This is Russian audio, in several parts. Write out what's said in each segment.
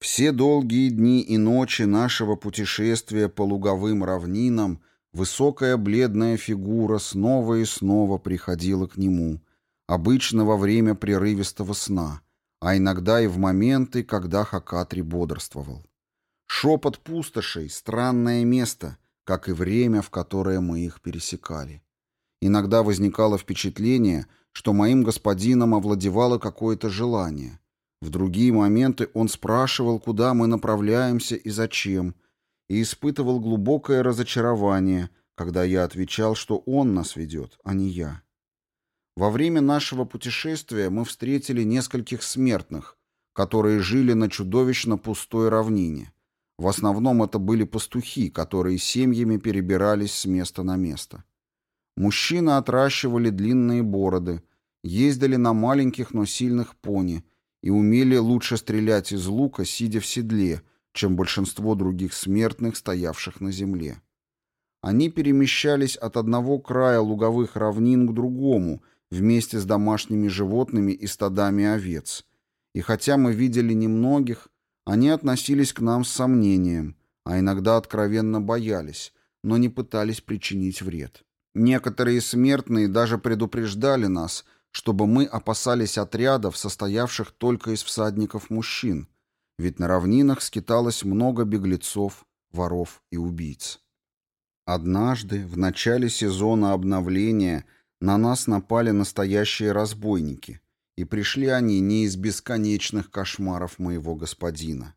Все долгие дни и ночи нашего путешествия по луговым равнинам высокая бледная фигура снова и снова приходила к нему, обычно во время прерывистого сна, а иногда и в моменты, когда Хакатри бодрствовал. Шепот пустошей — странное место, как и время, в которое мы их пересекали. Иногда возникало впечатление, что моим господином овладевало какое-то желание — в другие моменты он спрашивал, куда мы направляемся и зачем, и испытывал глубокое разочарование, когда я отвечал, что он нас ведет, а не я. Во время нашего путешествия мы встретили нескольких смертных, которые жили на чудовищно пустой равнине. В основном это были пастухи, которые семьями перебирались с места на место. Мужчины отращивали длинные бороды, ездили на маленьких, но сильных пони – и умели лучше стрелять из лука, сидя в седле, чем большинство других смертных, стоявших на земле. Они перемещались от одного края луговых равнин к другому вместе с домашними животными и стадами овец. И хотя мы видели немногих, они относились к нам с сомнением, а иногда откровенно боялись, но не пытались причинить вред. Некоторые смертные даже предупреждали нас – чтобы мы опасались отрядов, состоявших только из всадников-мужчин, ведь на равнинах скиталось много беглецов, воров и убийц. Однажды, в начале сезона обновления, на нас напали настоящие разбойники, и пришли они не из бесконечных кошмаров моего господина.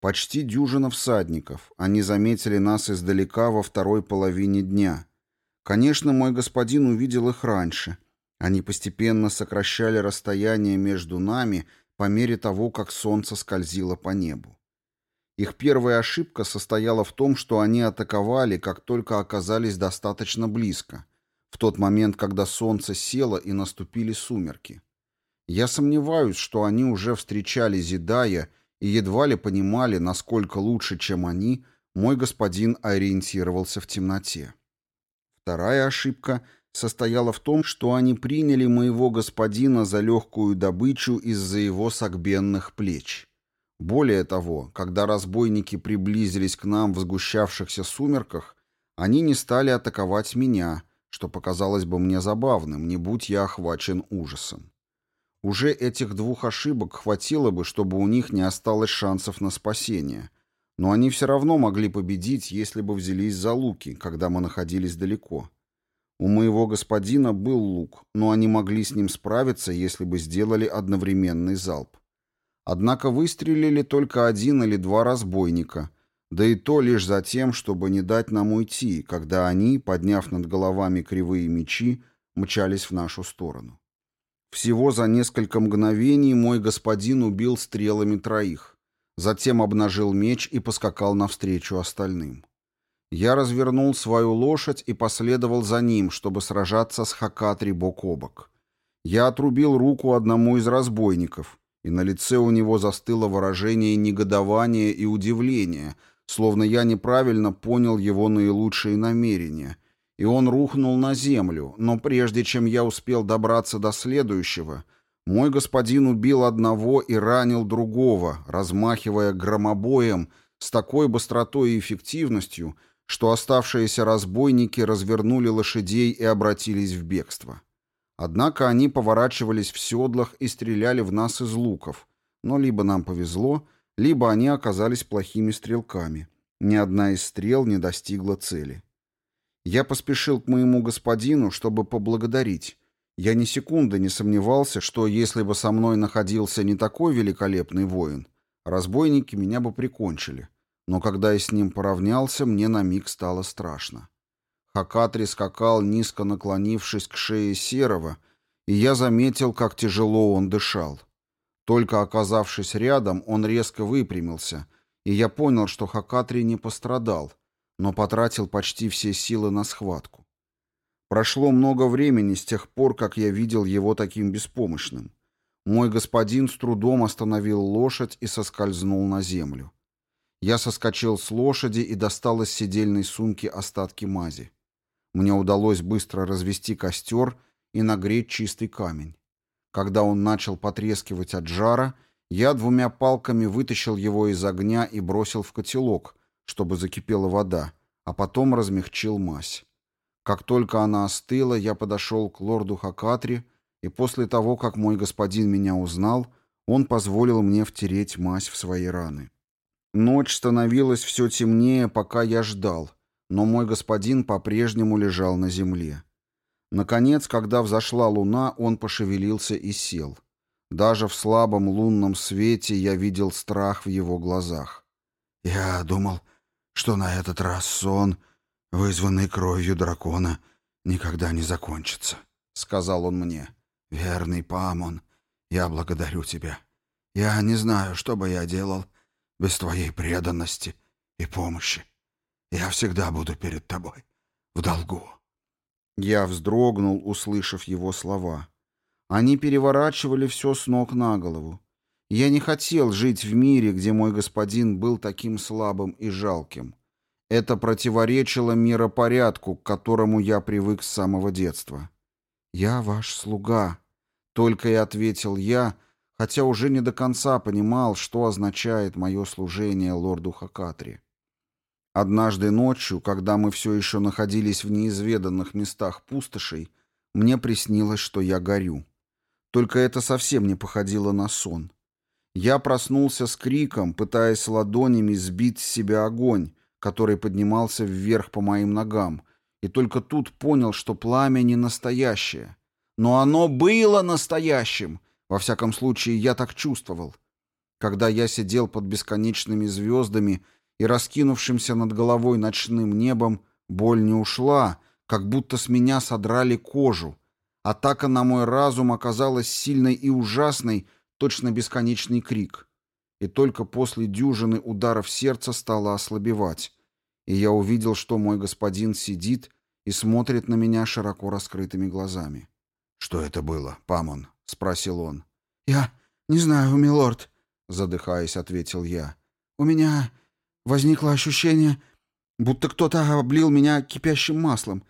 Почти дюжина всадников, они заметили нас издалека во второй половине дня. Конечно, мой господин увидел их раньше — они постепенно сокращали расстояние между нами по мере того, как солнце скользило по небу. Их первая ошибка состояла в том, что они атаковали, как только оказались достаточно близко, в тот момент, когда солнце село и наступили сумерки. Я сомневаюсь, что они уже встречали Зидая и едва ли понимали, насколько лучше, чем они, мой господин ориентировался в темноте. Вторая ошибка — состояла в том, что они приняли моего господина за легкую добычу из-за его согбенных плеч. Более того, когда разбойники приблизились к нам в сгущавшихся сумерках, они не стали атаковать меня, что показалось бы мне забавным, не будь я охвачен ужасом. Уже этих двух ошибок хватило бы, чтобы у них не осталось шансов на спасение, но они все равно могли победить, если бы взялись за луки, когда мы находились далеко. У моего господина был лук, но они могли с ним справиться, если бы сделали одновременный залп. Однако выстрелили только один или два разбойника, да и то лишь за тем, чтобы не дать нам уйти, когда они, подняв над головами кривые мечи, мчались в нашу сторону. Всего за несколько мгновений мой господин убил стрелами троих, затем обнажил меч и поскакал навстречу остальным. Я развернул свою лошадь и последовал за ним, чтобы сражаться с Хакатри бок о бок. Я отрубил руку одному из разбойников, и на лице у него застыло выражение негодования и удивления, словно я неправильно понял его наилучшие намерения, и он рухнул на землю, но прежде чем я успел добраться до следующего, мой господин убил одного и ранил другого, размахивая громобоем с такой быстротой и эффективностью, что оставшиеся разбойники развернули лошадей и обратились в бегство. Однако они поворачивались в седлах и стреляли в нас из луков, но либо нам повезло, либо они оказались плохими стрелками. Ни одна из стрел не достигла цели. Я поспешил к моему господину, чтобы поблагодарить. Я ни секунды не сомневался, что если бы со мной находился не такой великолепный воин, разбойники меня бы прикончили но когда я с ним поравнялся, мне на миг стало страшно. Хакатри скакал, низко наклонившись к шее Серого, и я заметил, как тяжело он дышал. Только оказавшись рядом, он резко выпрямился, и я понял, что Хакатри не пострадал, но потратил почти все силы на схватку. Прошло много времени с тех пор, как я видел его таким беспомощным. Мой господин с трудом остановил лошадь и соскользнул на землю. Я соскочил с лошади и достал из сидельной сумки остатки мази. Мне удалось быстро развести костер и нагреть чистый камень. Когда он начал потрескивать от жара, Я двумя палками вытащил его из огня и бросил в котелок, чтобы закипела вода, а потом размягчил мазь. Как только она остыла, я подошел к лорду Хакатри, и после того, как мой господин меня узнал, он позволил мне втереть мазь в свои раны. Ночь становилась все темнее, пока я ждал, но мой господин по-прежнему лежал на земле. Наконец, когда взошла луна, он пошевелился и сел. Даже в слабом лунном свете я видел страх в его глазах. «Я думал, что на этот раз сон, вызванный кровью дракона, никогда не закончится», — сказал он мне. «Верный Памон, я благодарю тебя. Я не знаю, что бы я делал без твоей преданности и помощи. Я всегда буду перед тобой в долгу». Я вздрогнул, услышав его слова. Они переворачивали все с ног на голову. Я не хотел жить в мире, где мой господин был таким слабым и жалким. Это противоречило миропорядку, к которому я привык с самого детства. «Я ваш слуга», — только и ответил я, хотя уже не до конца понимал, что означает мое служение лорду Хакатри. Однажды ночью, когда мы все еще находились в неизведанных местах пустошей, мне приснилось, что я горю. Только это совсем не походило на сон. Я проснулся с криком, пытаясь ладонями сбить с себя огонь, который поднимался вверх по моим ногам, и только тут понял, что пламя не настоящее. Но оно было настоящим, во всяком случае, я так чувствовал. Когда я сидел под бесконечными звездами и раскинувшимся над головой ночным небом, боль не ушла, как будто с меня содрали кожу, Атака на мой разум оказалась сильной и ужасной, точно бесконечный крик. И только после дюжины ударов сердца стало ослабевать. И я увидел, что мой господин сидит и смотрит на меня широко раскрытыми глазами. «Что это было, Памон?» — спросил он. «Я не знаю, милорд», — задыхаясь, ответил я. «У меня возникло ощущение, будто кто-то облил меня кипящим маслом.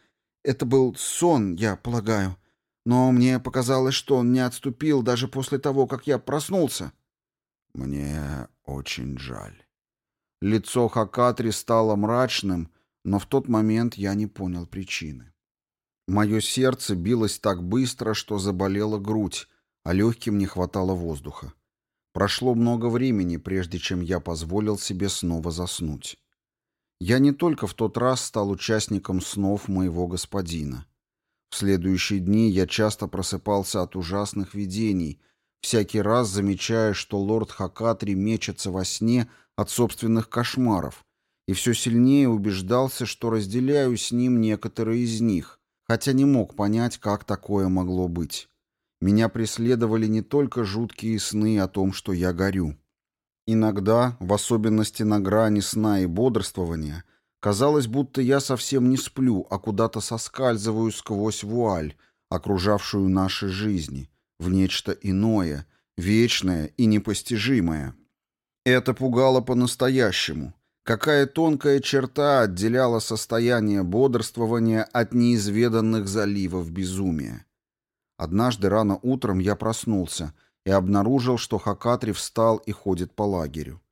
Это был сон, я полагаю. Но мне показалось, что он не отступил даже после того, как я проснулся. Мне очень жаль. Лицо Хакатри стало мрачным, но в тот момент я не понял причины. Мое сердце билось так быстро, что заболела грудь, а легким не хватало воздуха. Прошло много времени, прежде чем я позволил себе снова заснуть. Я не только в тот раз стал участником снов моего господина. В следующие дни я часто просыпался от ужасных видений, всякий раз замечая, что лорд Хакатри мечется во сне от собственных кошмаров, и все сильнее убеждался, что разделяю с ним некоторые из них, хотя не мог понять, как такое могло быть. Меня преследовали не только жуткие сны о том, что я горю. Иногда, в особенности на грани сна и бодрствования, Казалось, будто я совсем не сплю, а куда-то соскальзываю сквозь вуаль, окружавшую наши жизни, в нечто иное, вечное и непостижимое. Это пугало по-настоящему. Какая тонкая черта отделяла состояние бодрствования от неизведанных заливов безумия. Однажды рано утром я проснулся и обнаружил, что Хакатри встал и ходит по лагерю.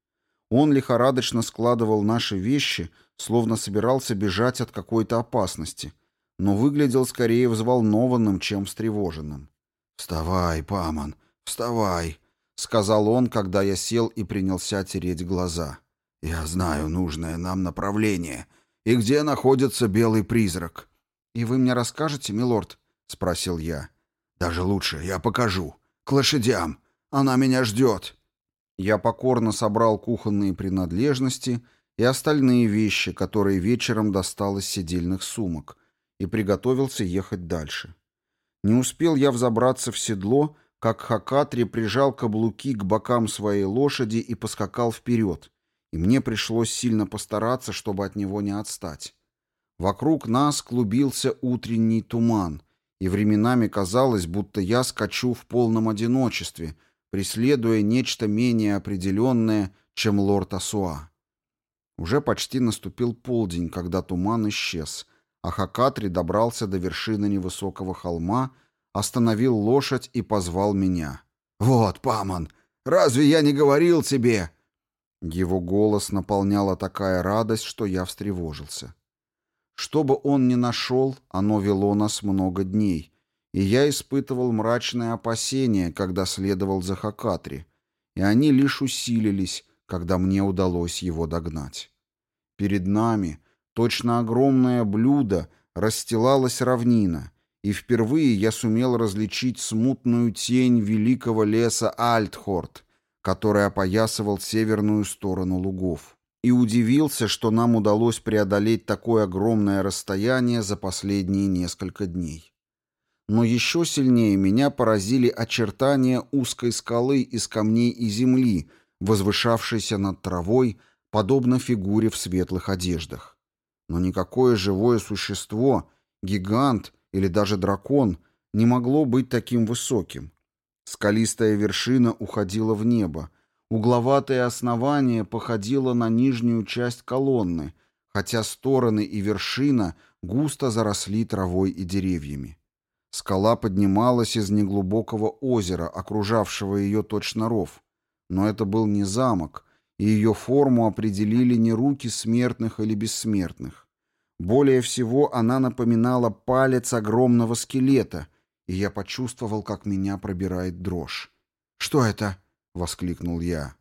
Он лихорадочно складывал наши вещи, словно собирался бежать от какой-то опасности, но выглядел скорее взволнованным, чем встревоженным. «Вставай, Паман, вставай!» — сказал он, когда я сел и принялся тереть глаза. «Я знаю нужное нам направление. И где находится белый призрак?» «И вы мне расскажете, милорд?» — спросил я. «Даже лучше, я покажу. К лошадям. Она меня ждет». Я покорно собрал кухонные принадлежности и остальные вещи, которые вечером достал из сидельных сумок, и приготовился ехать дальше. Не успел я взобраться в седло, как Хакатри прижал каблуки к бокам своей лошади и поскакал вперед, и мне пришлось сильно постараться, чтобы от него не отстать. Вокруг нас клубился утренний туман, и временами казалось, будто я скачу в полном одиночестве, преследуя нечто менее определенное, чем лорд Асуа. Уже почти наступил полдень, когда туман исчез, а Хакатри добрался до вершины невысокого холма, остановил лошадь и позвал меня. «Вот, Паман, Разве я не говорил тебе?» Его голос наполняла такая радость, что я встревожился. Что бы он ни нашел, оно вело нас много дней, и я испытывал мрачные опасения, когда следовал за Хакатри, и они лишь усилились, когда мне удалось его догнать. Перед нами, точно огромное блюдо, расстилалась равнина, и впервые я сумел различить смутную тень великого леса Альтхорд, который опоясывал северную сторону лугов, и удивился, что нам удалось преодолеть такое огромное расстояние за последние несколько дней. Но еще сильнее меня поразили очертания узкой скалы из камней и земли, возвышавшейся над травой, подобно фигуре в светлых одеждах. Но никакое живое существо, гигант или даже дракон, не могло быть таким высоким. Скалистая вершина уходила в небо. Угловатое основание походило на нижнюю часть колонны, хотя стороны и вершина густо заросли травой и деревьями. Скала поднималась из неглубокого озера, окружавшего ее точно ров. Но это был не замок, и ее форму определили не руки смертных или бессмертных. Более всего она напоминала палец огромного скелета, и я почувствовал, как меня пробирает дрожь. «Что это?» — воскликнул я.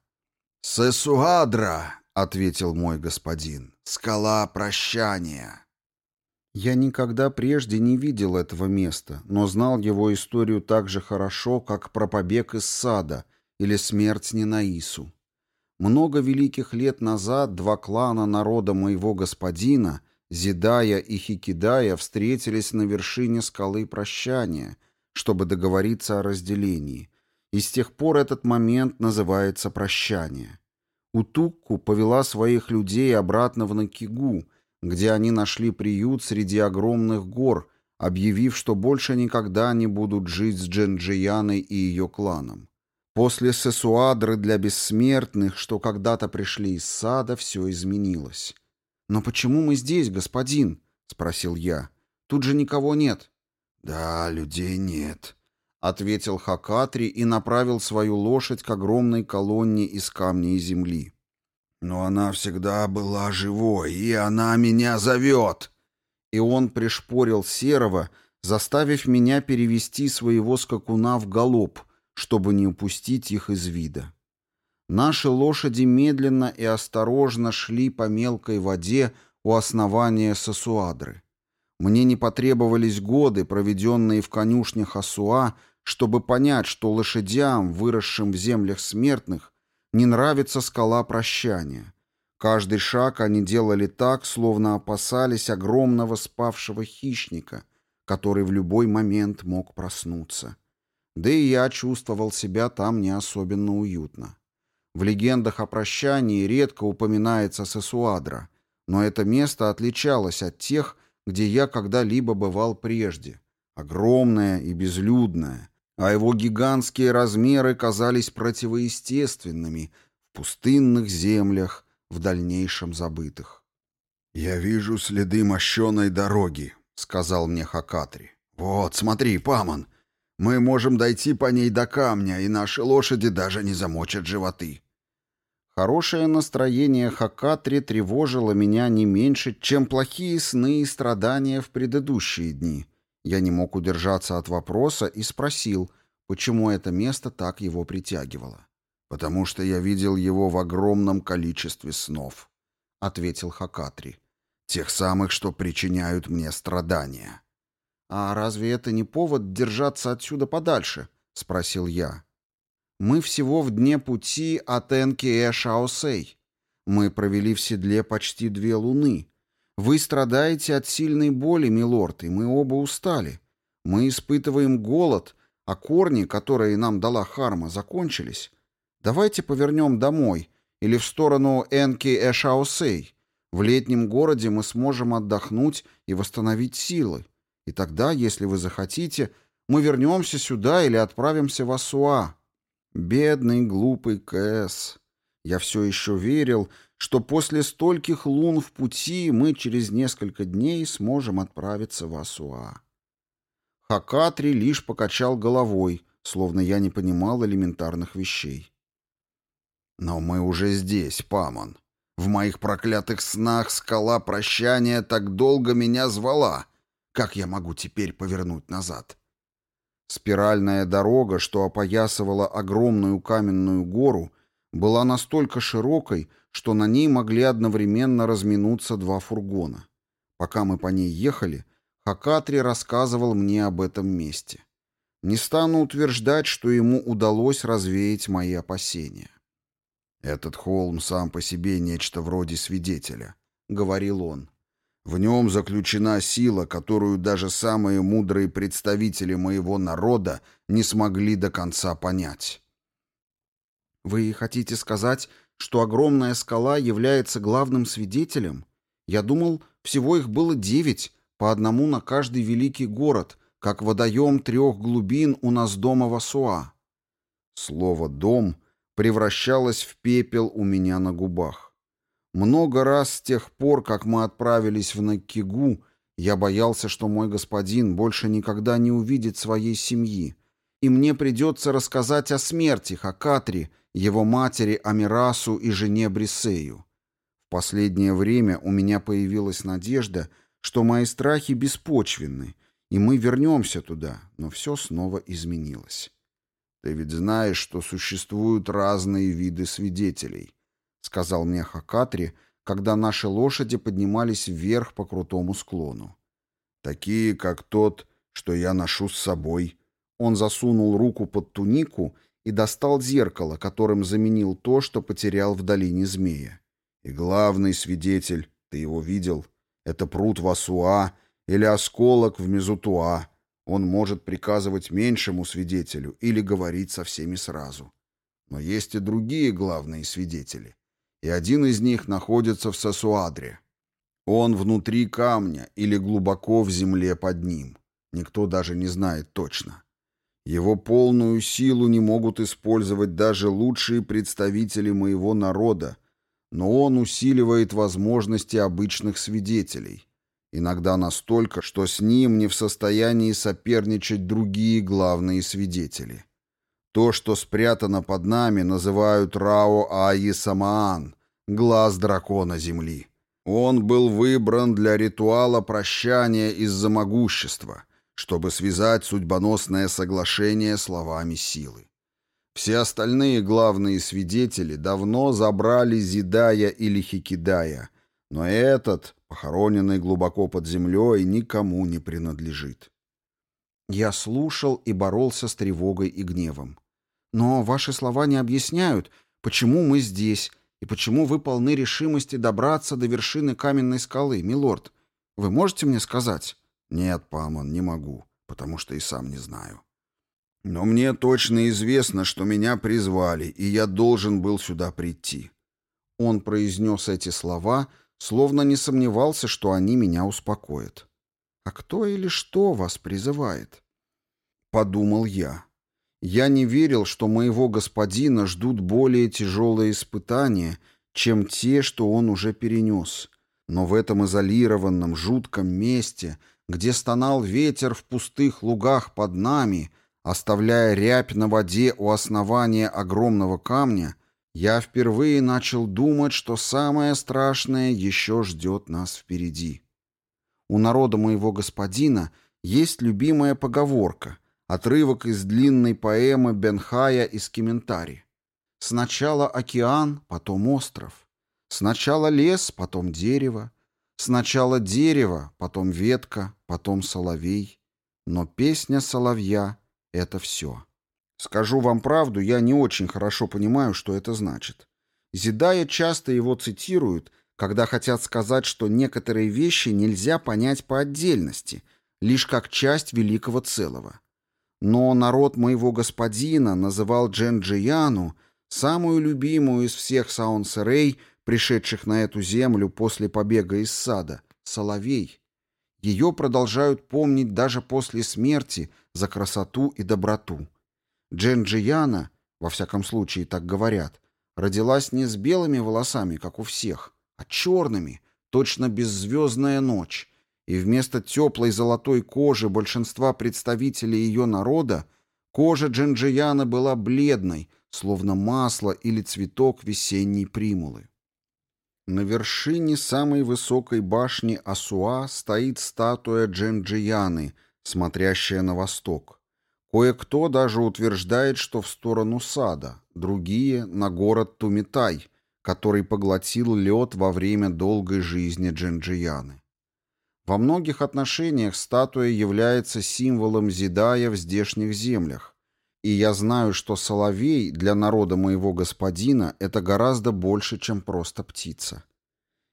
«Сесуадра!» — ответил мой господин. «Скала прощания!» Я никогда прежде не видел этого места, но знал его историю так же хорошо, как про побег из сада или смерть Ненаису. Много великих лет назад два клана народа моего господина — Зидая и Хикидая встретились на вершине скалы прощания, чтобы договориться о разделении, и с тех пор этот момент называется прощание. Утукку повела своих людей обратно в Накигу, где они нашли приют среди огромных гор, объявив, что больше никогда не будут жить с Дженджияной и ее кланом. После сесуадры для бессмертных, что когда-то пришли из сада, все изменилось. «Но почему мы здесь, господин?» — спросил я. «Тут же никого нет». «Да, людей нет», — ответил Хакатри и направил свою лошадь к огромной колонне из камня и земли. «Но она всегда была живой, и она меня зовет!» И он пришпорил Серого, заставив меня перевести своего скакуна в галоп, чтобы не упустить их из вида. Наши лошади медленно и осторожно шли по мелкой воде у основания Сосуадры. Мне не потребовались годы, проведенные в конюшнях Асуа, чтобы понять, что лошадям, выросшим в землях смертных, не нравится скала прощания. Каждый шаг они делали так, словно опасались огромного спавшего хищника, который в любой момент мог проснуться. Да и я чувствовал себя там не особенно уютно. В легендах о прощании редко упоминается Сесуадра, но это место отличалось от тех, где я когда-либо бывал прежде. Огромное и безлюдное, а его гигантские размеры казались противоестественными в пустынных землях, в дальнейшем забытых. «Я вижу следы мощеной дороги», — сказал мне Хакатри. «Вот, смотри, Памон, мы можем дойти по ней до камня, и наши лошади даже не замочат животы». Хорошее настроение Хакатри тревожило меня не меньше, чем плохие сны и страдания в предыдущие дни. Я не мог удержаться от вопроса и спросил, почему это место так его притягивало. «Потому что я видел его в огромном количестве снов», — ответил Хакатри. «Тех самых, что причиняют мне страдания». «А разве это не повод держаться отсюда подальше?» — спросил я. Мы всего в дне пути от Энки-Э-Шаосей. Мы провели в седле почти две луны. Вы страдаете от сильной боли, милорд, и мы оба устали. Мы испытываем голод, а корни, которые нам дала Харма, закончились. Давайте повернем домой или в сторону Энки-Эшаосей. В летнем городе мы сможем отдохнуть и восстановить силы. И тогда, если вы захотите, мы вернемся сюда или отправимся в Асуа. Бедный, глупый Кэс. Я все еще верил, что после стольких лун в пути мы через несколько дней сможем отправиться в Асуа. Хакатри лишь покачал головой, словно я не понимал элементарных вещей. Но мы уже здесь, Памон. В моих проклятых снах скала прощания так долго меня звала. Как я могу теперь повернуть назад? Спиральная дорога, что опоясывала огромную каменную гору, была настолько широкой, что на ней могли одновременно разминуться два фургона. Пока мы по ней ехали, Хакатри рассказывал мне об этом месте. Не стану утверждать, что ему удалось развеять мои опасения. «Этот холм сам по себе нечто вроде свидетеля», — говорил он. «В нем заключена сила, которую даже самые мудрые представители моего народа не смогли до конца понять». «Вы хотите сказать, что огромная скала является главным свидетелем? Я думал, всего их было девять, по одному на каждый великий город, как водоем трех глубин у нас дома в Асуа». Слово «дом» превращалась в пепел у меня на губах. Много раз с тех пор, как мы отправились в Накигу, я боялся, что мой господин больше никогда не увидит своей семьи, и мне придется рассказать о смерти Хакатри, его матери Амирасу и жене Брисею. В последнее время у меня появилась надежда, что мои страхи беспочвенны, и мы вернемся туда, но все снова изменилось. «Ты ведь знаешь, что существуют разные виды свидетелей», — сказал мне Хакатри, когда наши лошади поднимались вверх по крутому склону. «Такие, как тот, что я ношу с собой». Он засунул руку под тунику и достал зеркало, которым заменил то, что потерял в долине змея. И главный свидетель, ты его видел, это пруд Васуа или осколок в Мезутуа, он может приказывать меньшему свидетелю или говорить со всеми сразу. Но есть и другие главные свидетели, и один из них находится в Сосуадре. Он внутри камня или глубоко в земле под ним. Никто даже не знает точно. Его полную силу не могут использовать даже лучшие представители моего народа, но он усиливает возможности обычных свидетелей, иногда настолько, что с ним не в состоянии соперничать другие главные свидетели. То, что спрятано под нами, называют Рао Аи Самаан, глаз дракона Земли. Он был выбран для ритуала прощания из-за могущества, чтобы связать судьбоносное соглашение словами силы. Все остальные главные свидетели давно забрали Зидая или Хикидая, но этот, похороненный глубоко под землей, никому не принадлежит. Я слушал и боролся с тревогой и гневом. Но ваши слова не объясняют, почему мы здесь и почему вы полны решимости добраться до вершины каменной скалы, милорд. Вы можете мне сказать? Нет, Памон, не могу, потому что и сам не знаю. Но мне точно известно, что меня призвали, и я должен был сюда прийти. Он произнес эти слова, — словно не сомневался, что они меня успокоят. «А кто или что вас призывает?» Подумал я. Я не верил, что моего господина ждут более тяжелые испытания, чем те, что он уже перенес. Но в этом изолированном, жутком месте, где стонал ветер в пустых лугах под нами, оставляя рябь на воде у основания огромного камня, я впервые начал думать, что самое страшное еще ждет нас впереди. У народа моего господина есть любимая поговорка, отрывок из длинной поэмы Бенхая из Кементари. Сначала океан, потом остров. Сначала лес, потом дерево. Сначала дерево, потом ветка, потом соловей. Но песня соловья — это все. Скажу вам правду, я не очень хорошо понимаю, что это значит. Зидая часто его цитируют, когда хотят сказать, что некоторые вещи нельзя понять по отдельности, лишь как часть великого целого. Но народ моего господина называл Дженджияну самую любимую из всех саунсерей, пришедших на эту землю после побега из сада, Соловей. Ее продолжают помнить даже после смерти за красоту и доброту. Дженджияна, во всяком случае так говорят, родилась не с белыми волосами, как у всех, а черными, точно беззвездная ночь, и вместо теплой золотой кожи большинства представителей ее народа кожа Дженджияна была бледной, словно масло или цветок весенней примулы. На вершине самой высокой башни Асуа стоит статуя Дженджияны, смотрящая на восток. Кое-кто даже утверждает, что в сторону сада, другие — на город Тумитай, который поглотил лед во время долгой жизни Дженджияны. Во многих отношениях статуя является символом Зидая в здешних землях, и я знаю, что соловей для народа моего господина это гораздо больше, чем просто птица.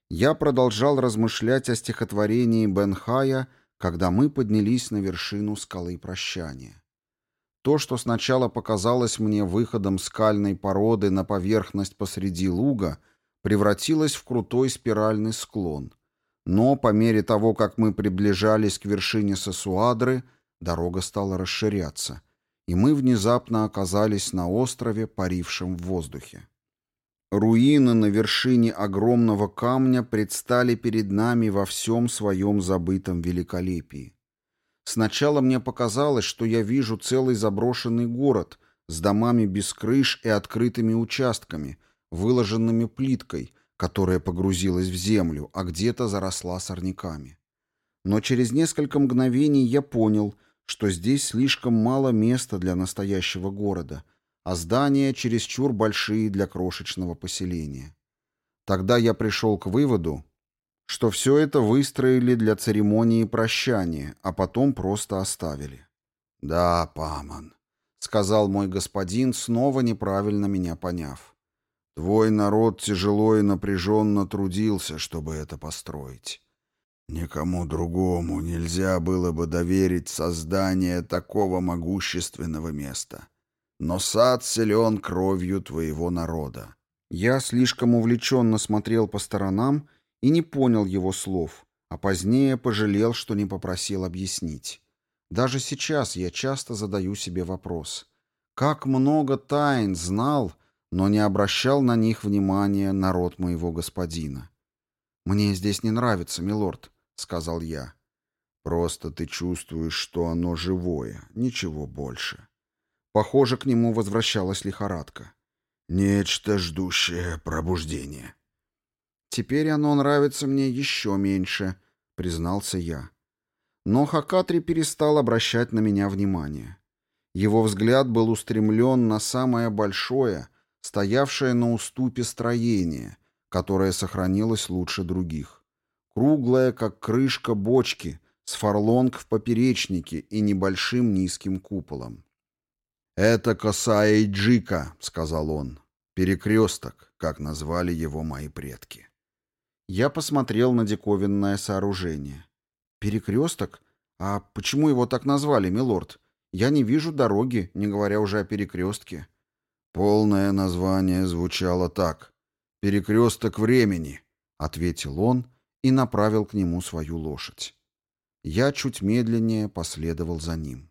Я продолжал размышлять о стихотворении Бенхая, когда мы поднялись на вершину скалы прощания. То, что сначала показалось мне выходом скальной породы на поверхность посреди луга, превратилось в крутой спиральный склон — но по мере того, как мы приближались к вершине Сосуадры, дорога стала расширяться, и мы внезапно оказались на острове, парившем в воздухе. Руины на вершине огромного камня предстали перед нами во всем своем забытом великолепии. Сначала мне показалось, что я вижу целый заброшенный город с домами без крыш и открытыми участками, выложенными плиткой, которая погрузилась в землю, а где-то заросла сорняками. Но через несколько мгновений я понял, что здесь слишком мало места для настоящего города, а здания чересчур большие для крошечного поселения. Тогда я пришел к выводу, что все это выстроили для церемонии прощания, а потом просто оставили. «Да, Паман», — сказал мой господин, снова неправильно меня поняв. Твой народ тяжело и напряженно трудился, чтобы это построить. Никому другому нельзя было бы доверить создание такого могущественного места. Но сад силен кровью твоего народа. Я слишком увлеченно смотрел по сторонам и не понял его слов, а позднее пожалел, что не попросил объяснить. Даже сейчас я часто задаю себе вопрос. Как много тайн знал но не обращал на них внимания народ моего господина. «Мне здесь не нравится, милорд», — сказал я. «Просто ты чувствуешь, что оно живое, ничего больше». Похоже, к нему возвращалась лихорадка. «Нечто, ждущее пробуждения». «Теперь оно нравится мне еще меньше», — признался я. Но Хакатри перестал обращать на меня внимание. Его взгляд был устремлен на самое большое — стоявшее на уступе строение, которое сохранилось лучше других. Круглое, как крышка бочки, с фарлонг в поперечнике и небольшим низким куполом. «Это Косаэйджика», — сказал он, — «перекресток, как назвали его мои предки». Я посмотрел на диковинное сооружение. «Перекресток? А почему его так назвали, милорд? Я не вижу дороги, не говоря уже о перекрестке». Полное название звучало так. «Перекресток времени», — ответил он и направил к нему свою лошадь. Я чуть медленнее последовал за ним.